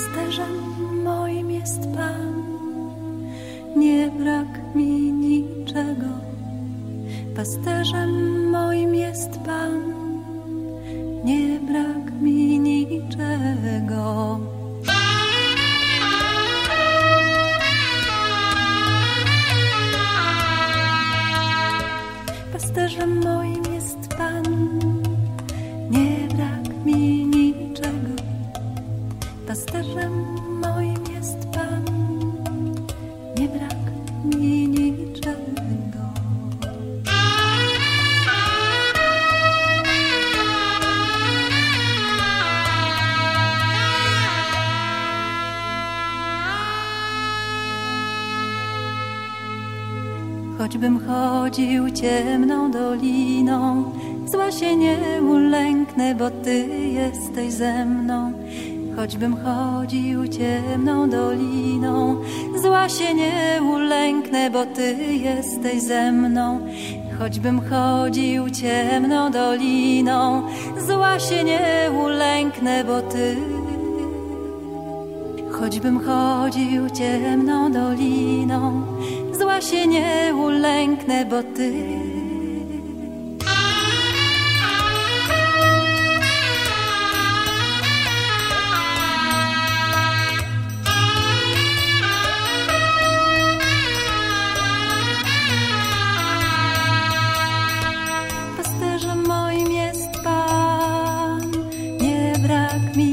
Pasterzem moim jest Pan, nie brak mi niczego. Pasterzem moim jest Pan, Pasterzem moim jest Pan, nie brak mi niczego. Choćbym chodził ciemną doliną, zła się nie ulęknę, bo Ty jesteś ze mną. Choćbym chodził ciemną doliną, zła się nie ulęknę, bo Ty jesteś ze mną. Choćbym chodził ciemną doliną, zła się nie ulęknę, bo Ty Choćbym chodził ciemną doliną, zła się nie ulęknę, bo Ty like me.